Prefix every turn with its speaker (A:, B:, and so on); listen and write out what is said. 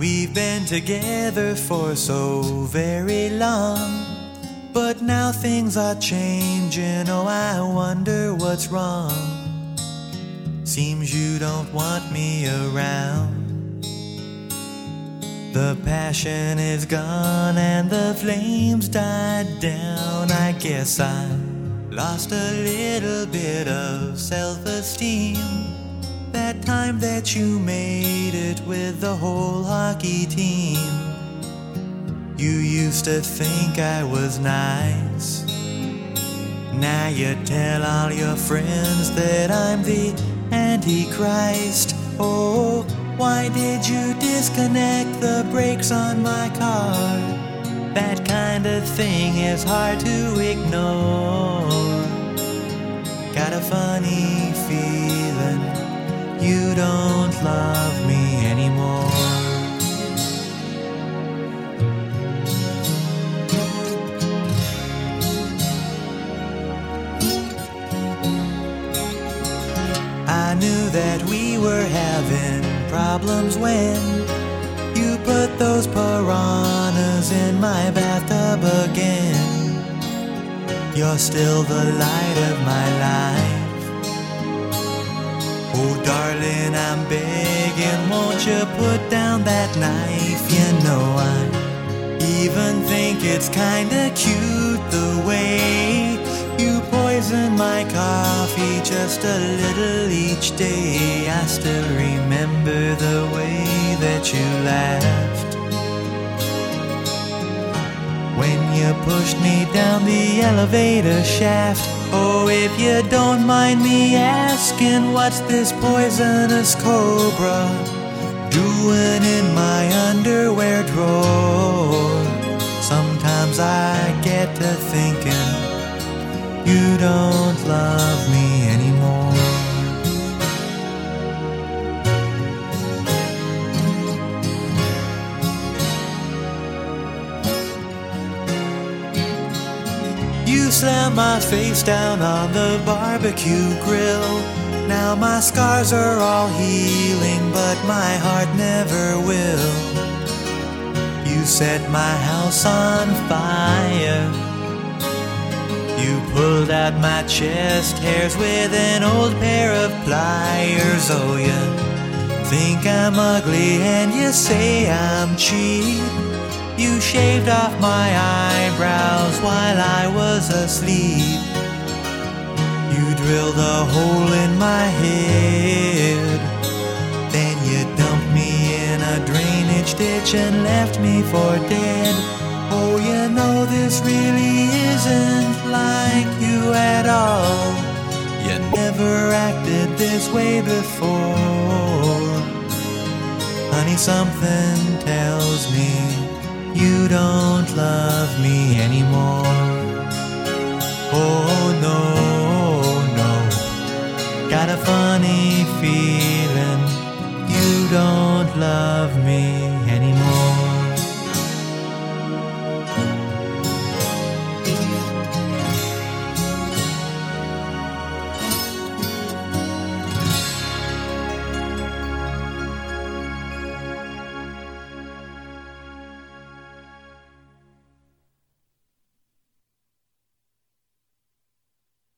A: We've been together for so very long. But now things are changing. Oh, I wonder what's wrong. Seems you don't want me around. The passion is gone and the flames died down. I guess I lost a little bit of self esteem. That time that you made it with the whole hockey team. You used to think I was nice. Now you tell all your friends that I'm the Antichrist. Oh, why did you disconnect the brakes on my car? That kind of thing is hard to ignore. Got a funny feeling you don't love me anymore. I knew that we were having problems when you put those piranhas in my bathtub again. You're still the light of my life. Oh, darling, I'm begging, won't you put down that knife? You know, I even think it's kinda cute the way you poison my coffee just a little each day. I still remember the way that you laughed pushed me down the elevator shaft. Oh, if you don't mind me asking, what's this poisonous cobra doing in my underwear drawer? Sometimes I get to thinking you don't love me slammed my face down on the barbecue grill. Now my scars are all healing, but my heart never will. You set my house on fire. You pulled out my chest hairs with an old pair of pliers. Oh, you think I'm ugly and you say I'm cheap. You shaved off my eyebrows while I was asleep. You drilled a hole in my head. Then you dumped me in a drainage ditch and left me for dead. Oh, you know this really isn't like you at all. You never acted this way before. Honey, something tells me you don't love me anymore. Oh no, no, got a funny feeling. You don't love me.